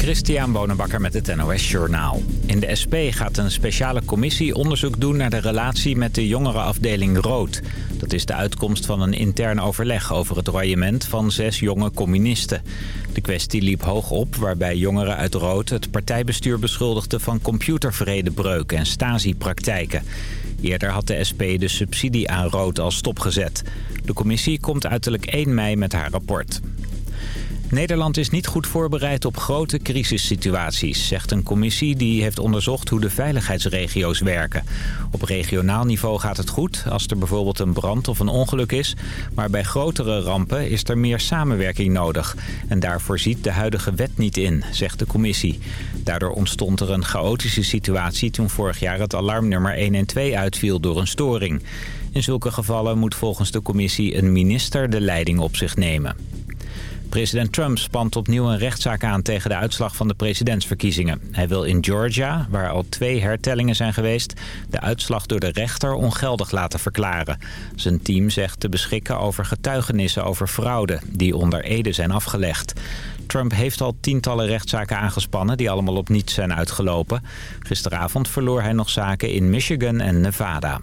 Christian Bonenbakker met het NOS Journaal. In de SP gaat een speciale commissie onderzoek doen naar de relatie met de jongerenafdeling Rood. Dat is de uitkomst van een intern overleg over het royement van zes jonge communisten. De kwestie liep hoog op waarbij jongeren uit Rood het partijbestuur beschuldigden van computervredebreuk en stasi-praktijken. Eerder had de SP de subsidie aan Rood al stopgezet. De commissie komt uiterlijk 1 mei met haar rapport. Nederland is niet goed voorbereid op grote crisissituaties, zegt een commissie die heeft onderzocht hoe de veiligheidsregio's werken. Op regionaal niveau gaat het goed, als er bijvoorbeeld een brand of een ongeluk is. Maar bij grotere rampen is er meer samenwerking nodig. En daarvoor ziet de huidige wet niet in, zegt de commissie. Daardoor ontstond er een chaotische situatie toen vorig jaar het alarmnummer 112 uitviel door een storing. In zulke gevallen moet volgens de commissie een minister de leiding op zich nemen. President Trump spant opnieuw een rechtszaak aan tegen de uitslag van de presidentsverkiezingen. Hij wil in Georgia, waar al twee hertellingen zijn geweest... de uitslag door de rechter ongeldig laten verklaren. Zijn team zegt te beschikken over getuigenissen over fraude... die onder Ede zijn afgelegd. Trump heeft al tientallen rechtszaken aangespannen... die allemaal op niets zijn uitgelopen. Gisteravond verloor hij nog zaken in Michigan en Nevada.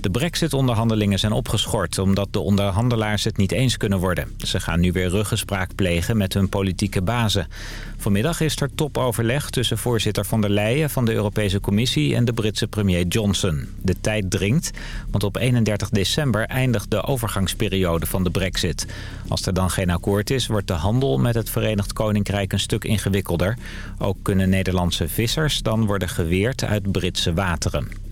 De brexit-onderhandelingen zijn opgeschort omdat de onderhandelaars het niet eens kunnen worden. Ze gaan nu weer ruggespraak plegen met hun politieke bazen. Vanmiddag is er topoverleg tussen voorzitter van der Leyen van de Europese Commissie en de Britse premier Johnson. De tijd dringt, want op 31 december eindigt de overgangsperiode van de brexit. Als er dan geen akkoord is, wordt de handel met het Verenigd Koninkrijk een stuk ingewikkelder. Ook kunnen Nederlandse vissers dan worden geweerd uit Britse wateren.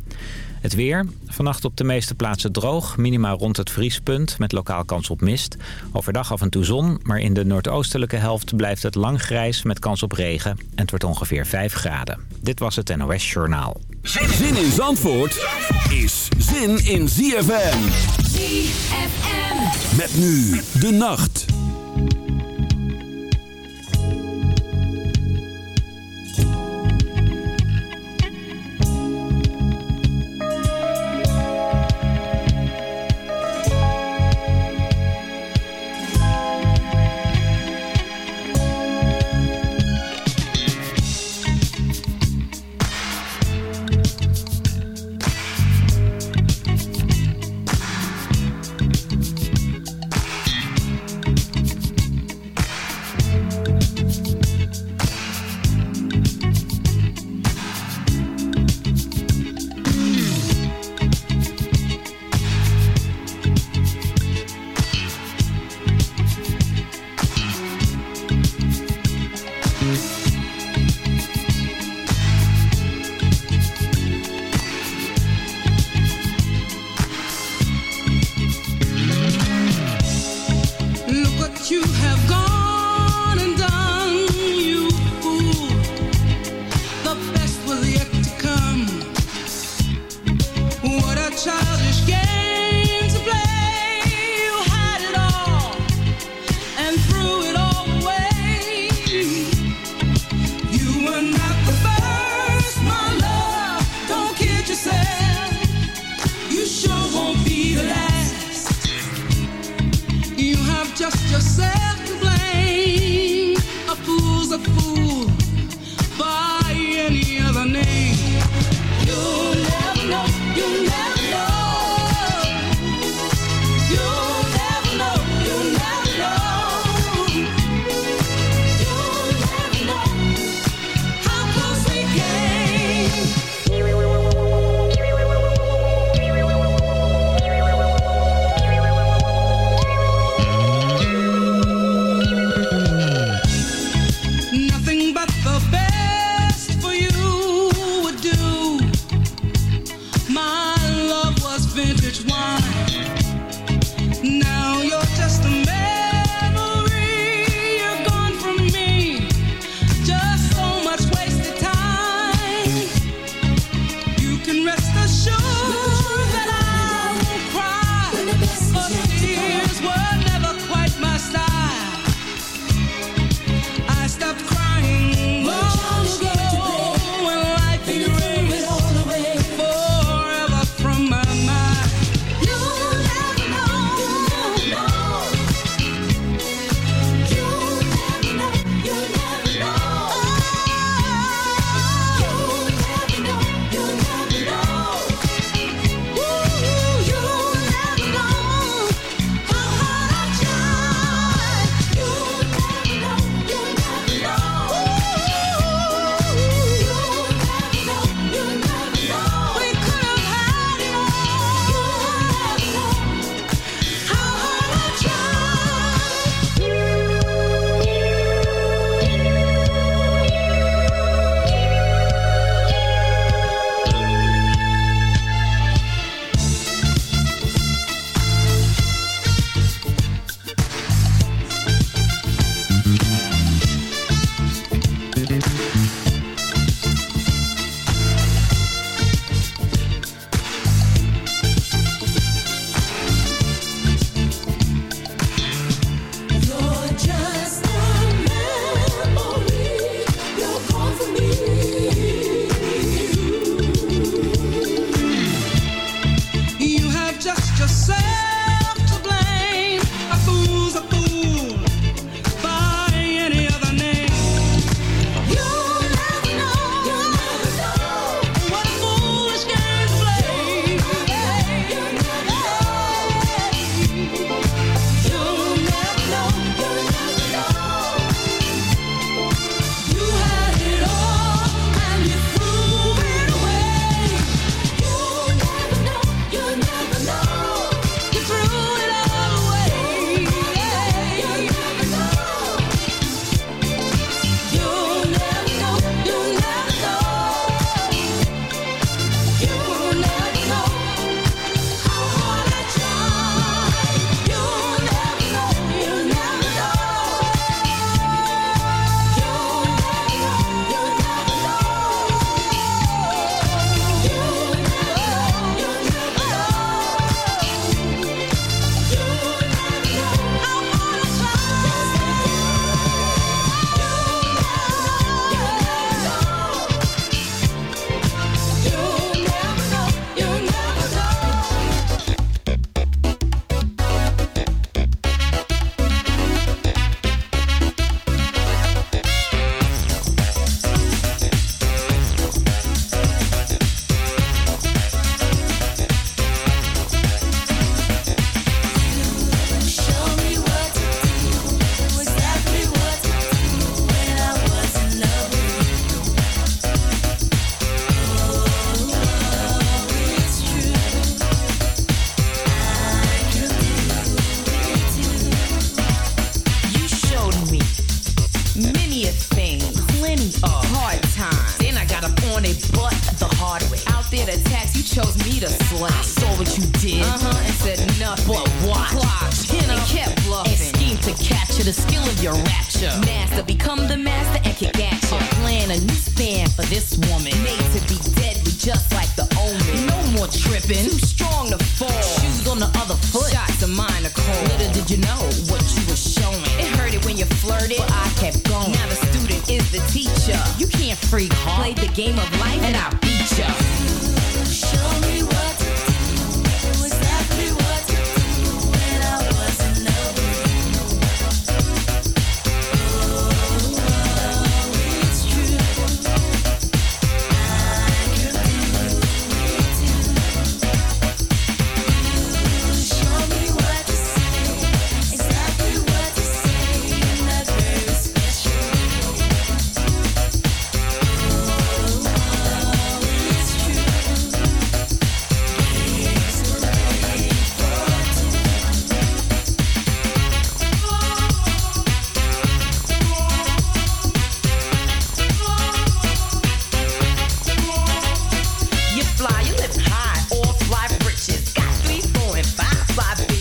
Het weer. Vannacht op de meeste plaatsen droog. Minima rond het vriespunt met lokaal kans op mist. Overdag af en toe zon, maar in de noordoostelijke helft blijft het lang grijs met kans op regen. En het wordt ongeveer 5 graden. Dit was het NOS Journaal. Zin in Zandvoort is zin in ZFM. ZFM. Met nu de nacht.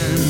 again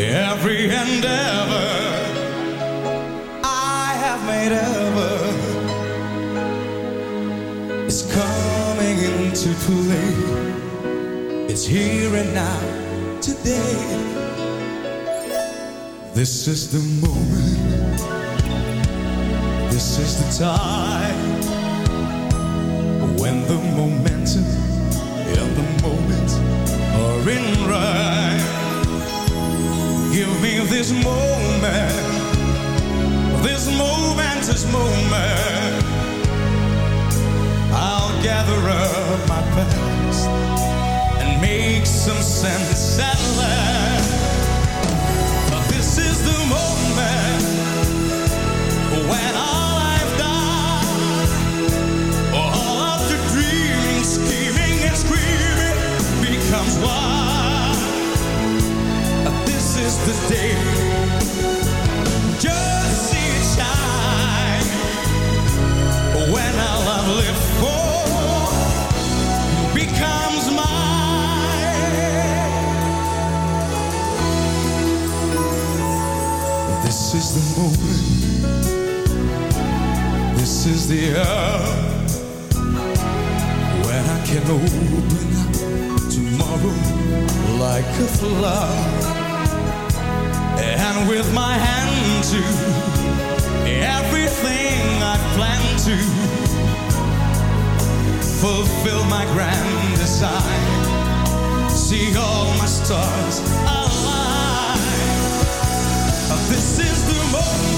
Every endeavor I have made ever is coming into play. It's here and now, today. This is the moment. This is the time when the momentum and the moment are in right. Give me this moment, this momentous moment. I'll gather up my past and make some sense at last. This day. Just see it shine when all I've lived for becomes mine. This is the moment. This is the hour when I can open tomorrow like a flower. And with my hand to everything I plan to fulfill my grand design. See all my stars align. This is the moment,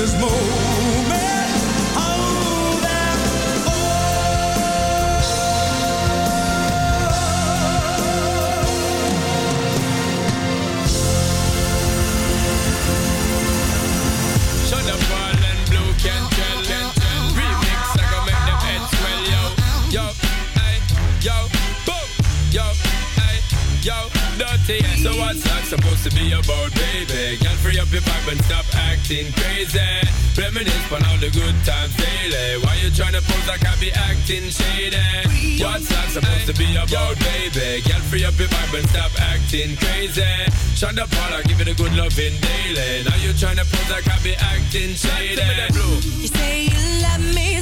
Sweetest moment. Dirty. So what's that supposed to be about, baby? Girl, free up your vibe and stop acting crazy. Reminisce on all the good times daily. Why you tryna pose like I be acting shady? What's that supposed to be about, baby? Girl, free up your vibe and stop acting crazy. Shut all I give it a good loving daily. Now you tryna pose like I be acting shady. You say you love me,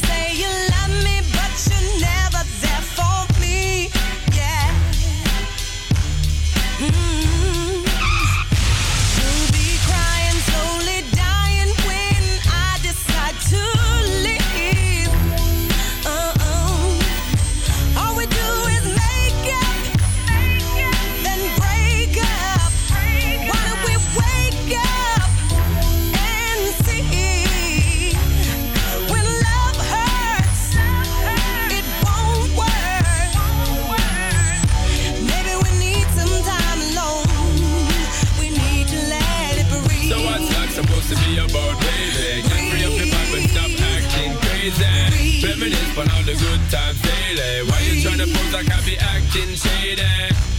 Why you tryna pose like I be acting shady?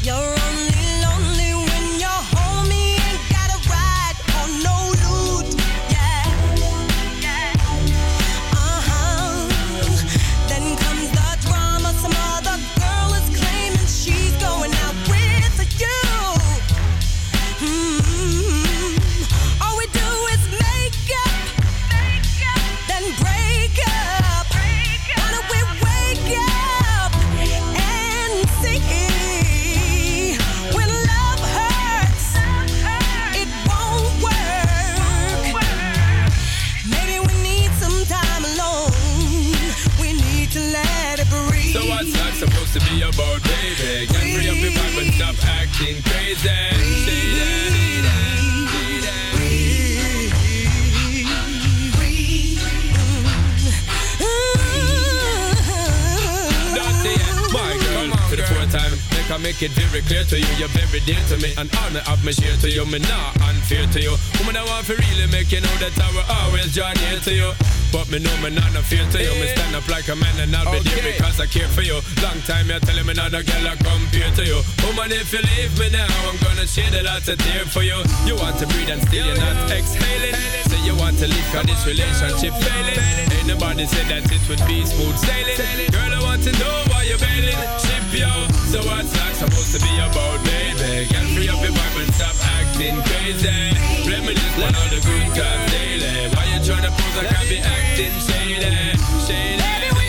You're I make it very clear to you, you're very dear to me, and all me have me share to you, me not unfair to you. Woman, I want to really make you know that I will always join here to you. But me know me not no fear to you. Me stand up like a man and I'll be there because I care for you. Long time you're telling me not a girl I compare to you. Woman, if you leave me now, I'm gonna shed a lot of tear for you. You want to breathe and still you're not exhaling. You want to leave cause this relationship failing. Ain't nobody said that it would be smooth sailing. Girl, I want to know why you're bailing. Ship yo. So what's that supposed to be about, baby? Get free up your vibe and stop acting crazy. Reminisce on all the good times daily. Why you tryna pose like I be acting shady? Shady.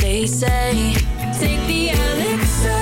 they say. Take the elixir,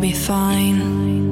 be fine.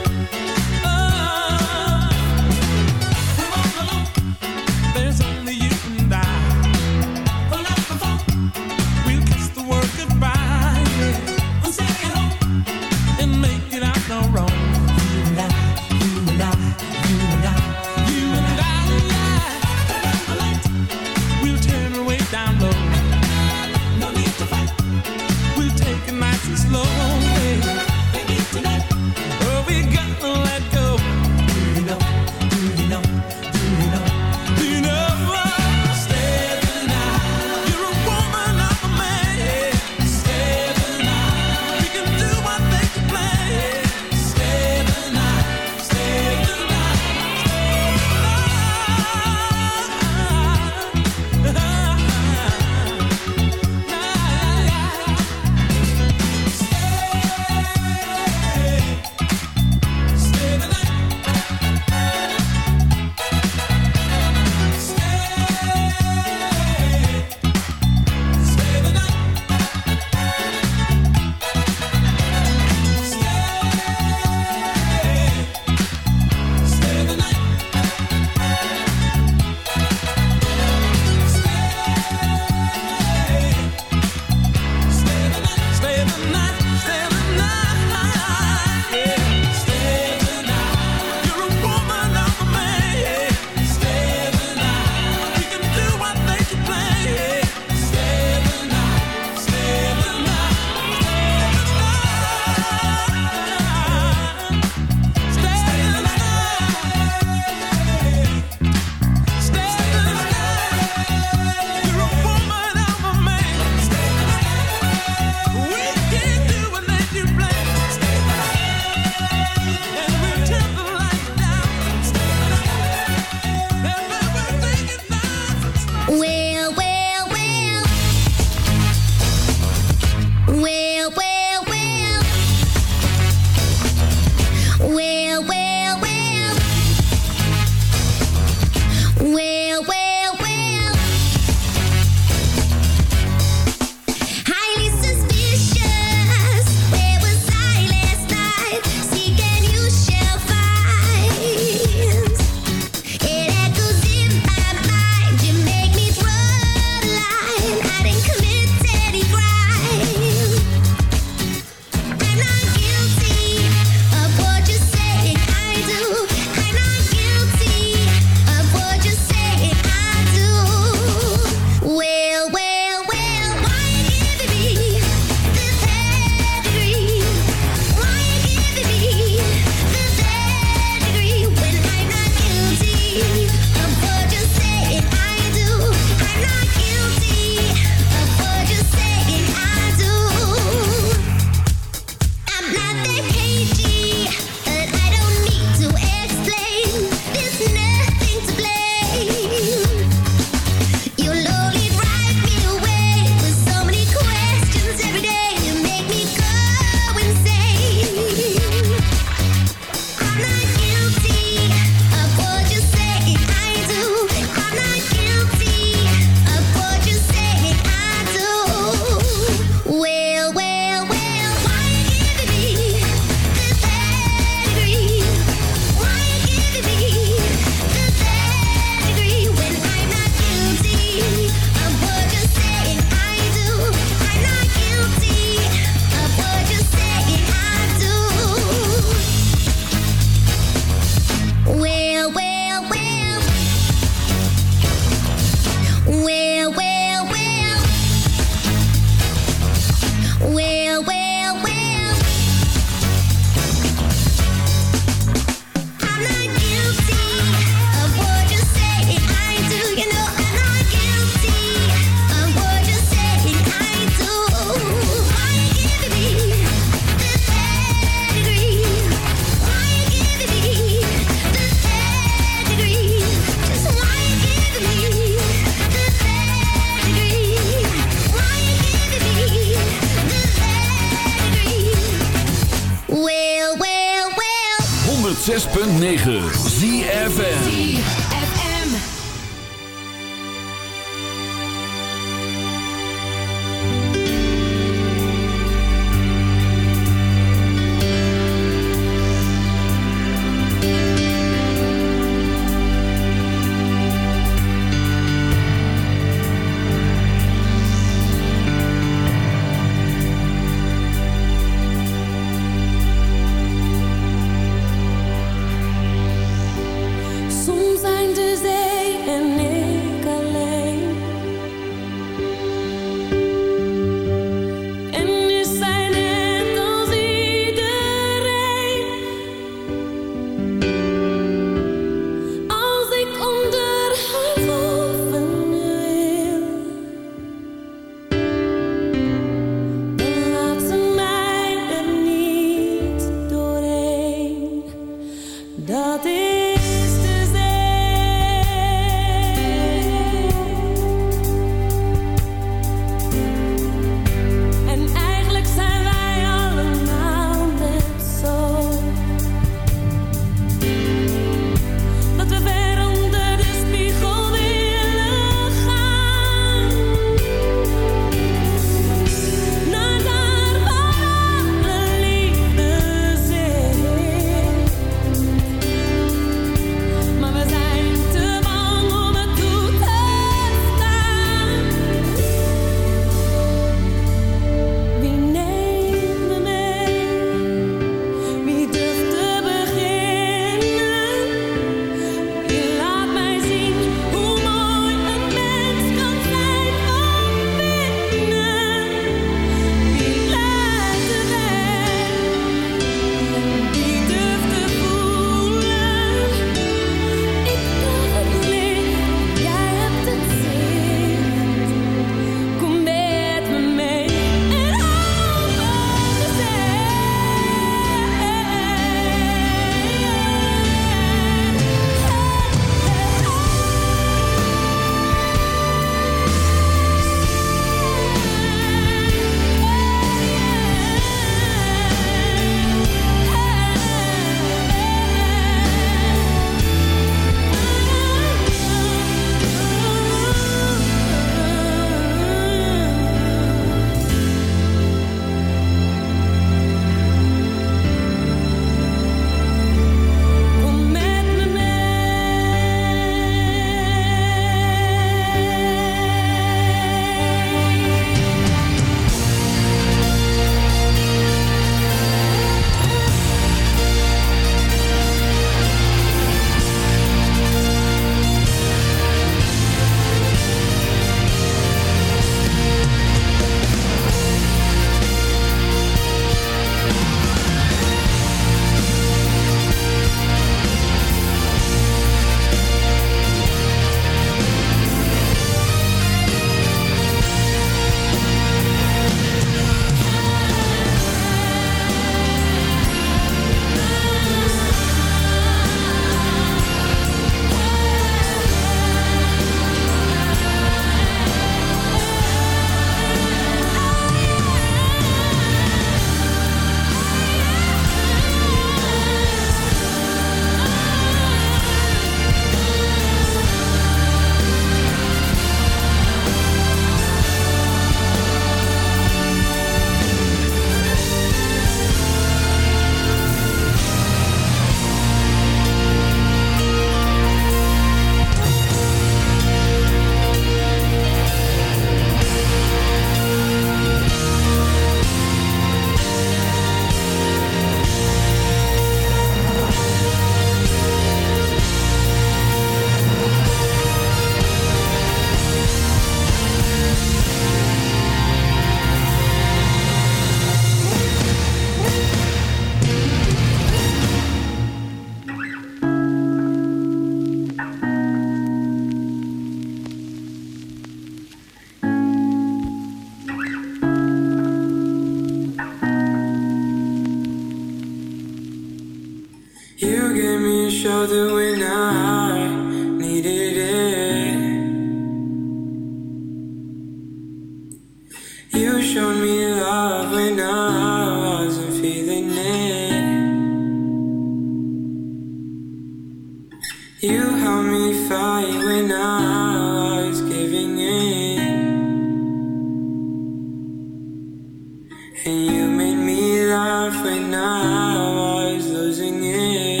halfway I was losing it.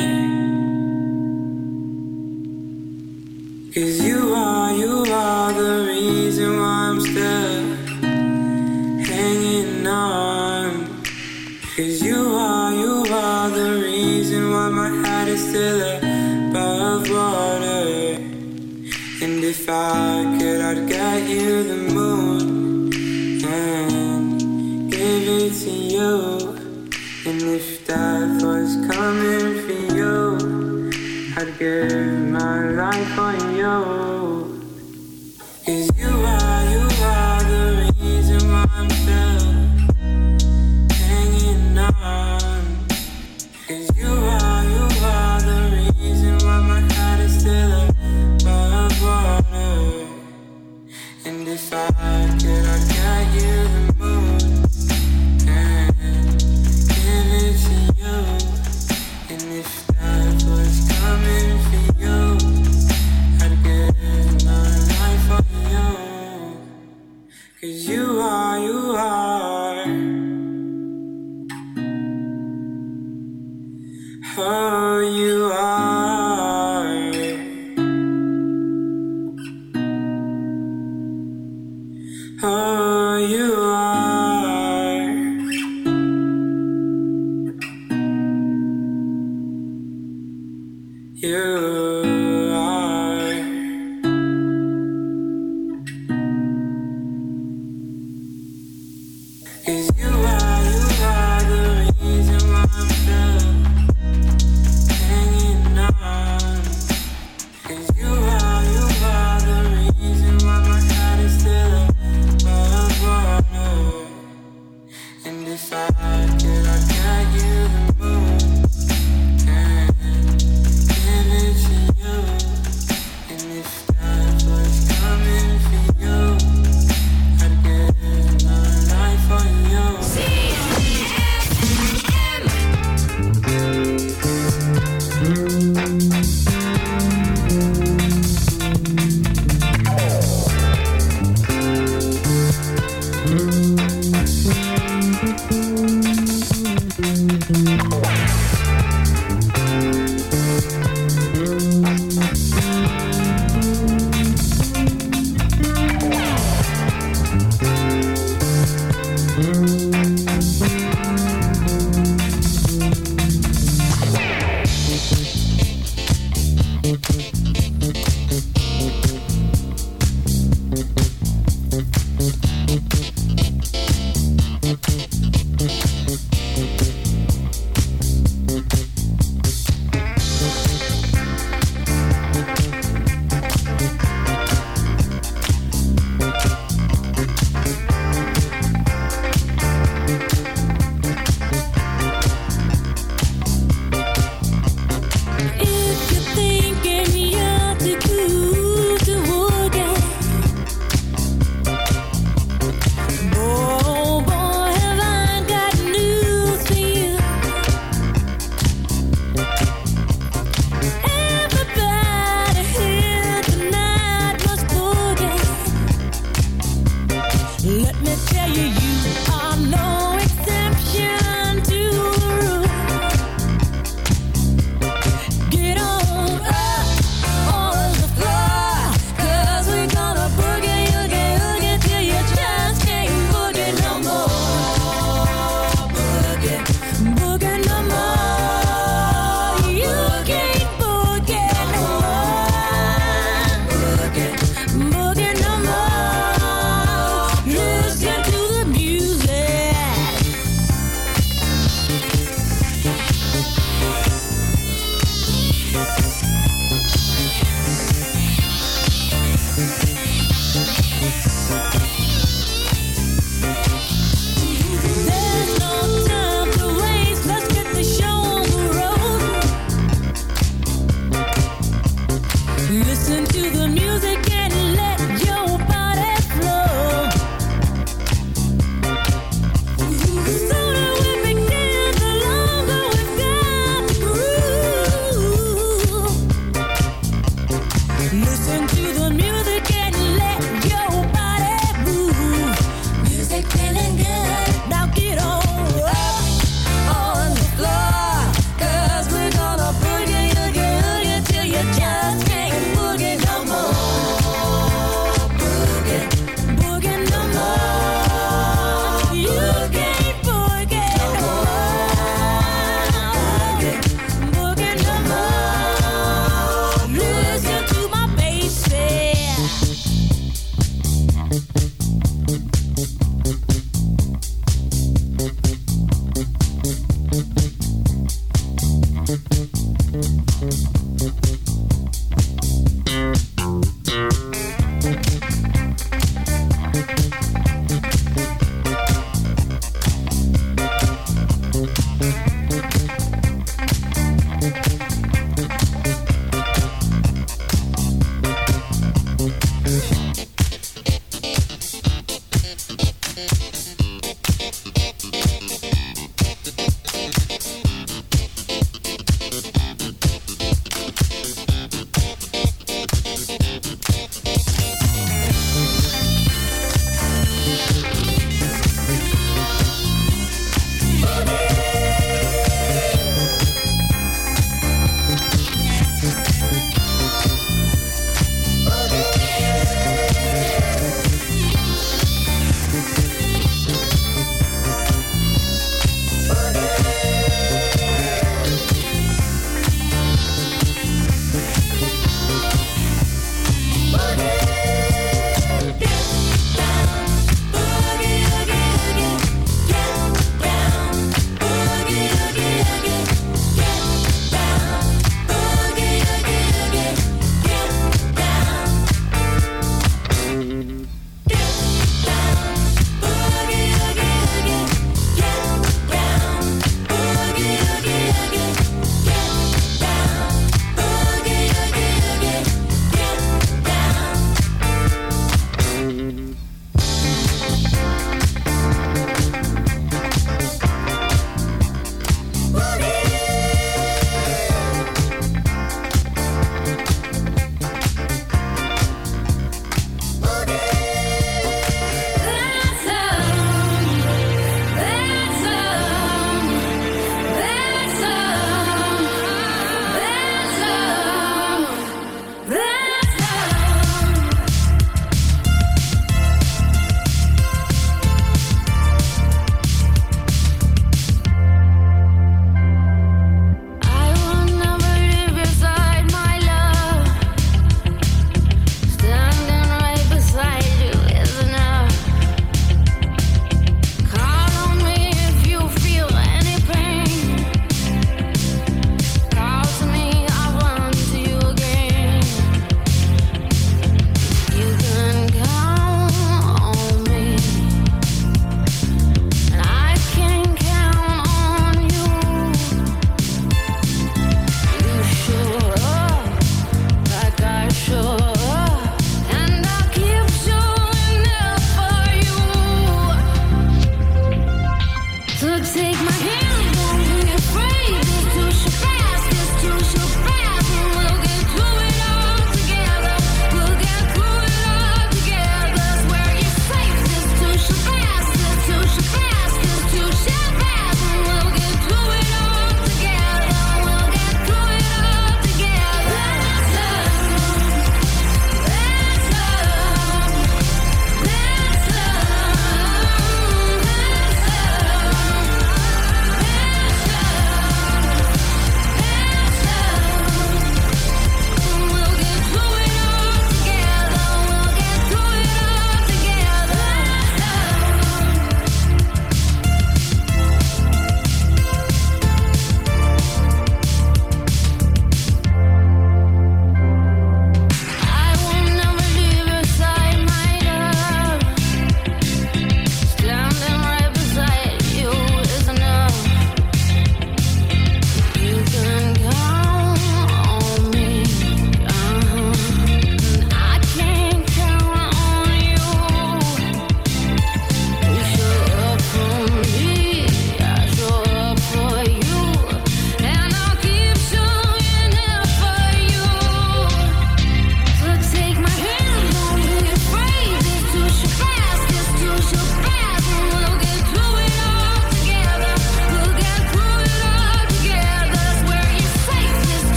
Cause you are, you are the reason why I'm still hanging on. Cause you are, you are the reason why my head is still above water. And if I